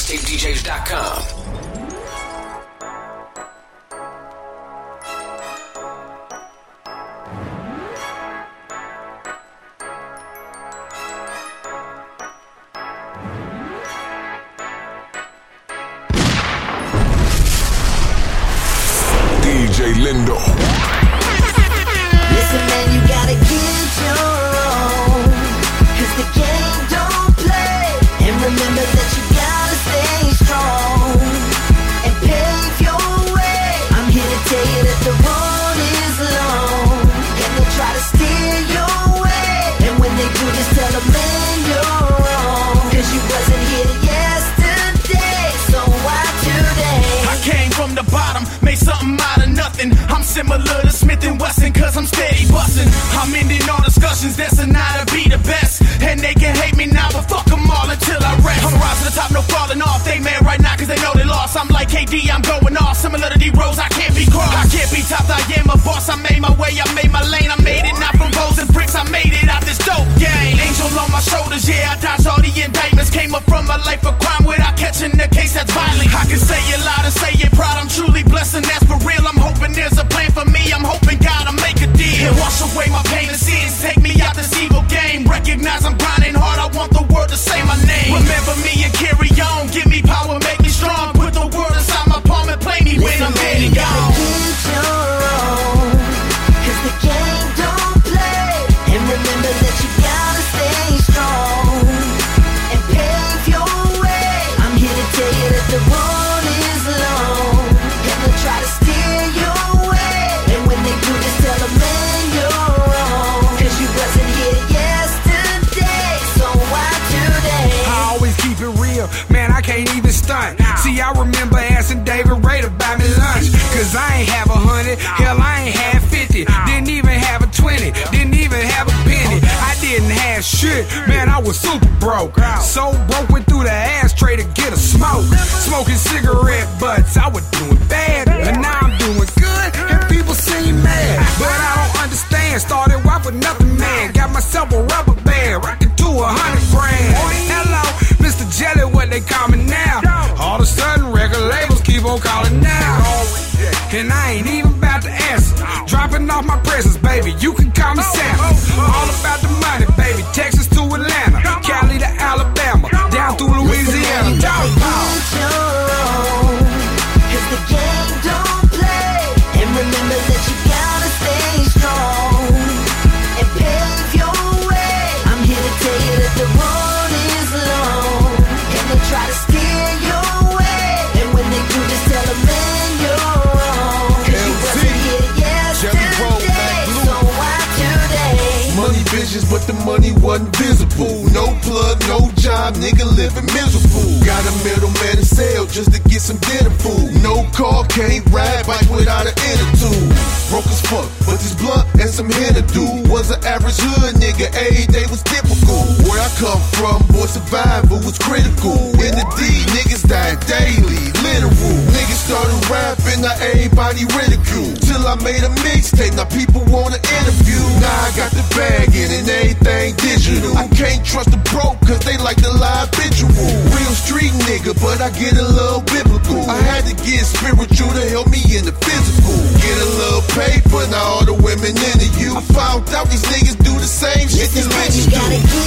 MixtapeDJs.com. DJ Lindo. Similar I remember asking David Ray to buy me lunch. Cause I ain't have a hundred, hell, I ain't have fifty. Didn't even have a twenty, didn't even have a penny. I didn't have shit, man, I was super broke. So broke, went through the ashtray to get a smoke. Smoking cigarette butts, I was doing bad. And now I'm doing good, and people seem mad. But I don't understand, started off with nothing, man. Got myself a rubber band, rocking to a hundred grand. Hello, Mr. Jelly, what they call me now. Labels calling now. And I ain't even about to answer. Dropping off my presents, baby. You can call me Sam. All about the money, baby. Texas to Atlanta, Visions, but the money wasn't visible. No plug, no job, nigga living miserable. Got a middleman to sell just to get some dinner food. No car, can't ride bike without an inner. Broke as fuck, but this blunt and some to do. Was an average hood nigga, every day was typical. Where I come from, boy, survival was critical. In the D, niggas died daily, literal. Niggas started rapping, now everybody ridicule. Till I made a mixtape, now people wanna interview. Now I got the bag can't trust the broke, cause they like the live visual. Real street nigga, but I get a little biblical. I had to get spiritual to help me in the physical. Get a little paper, now all the women into you. I found out these niggas do the same shit these bitches do.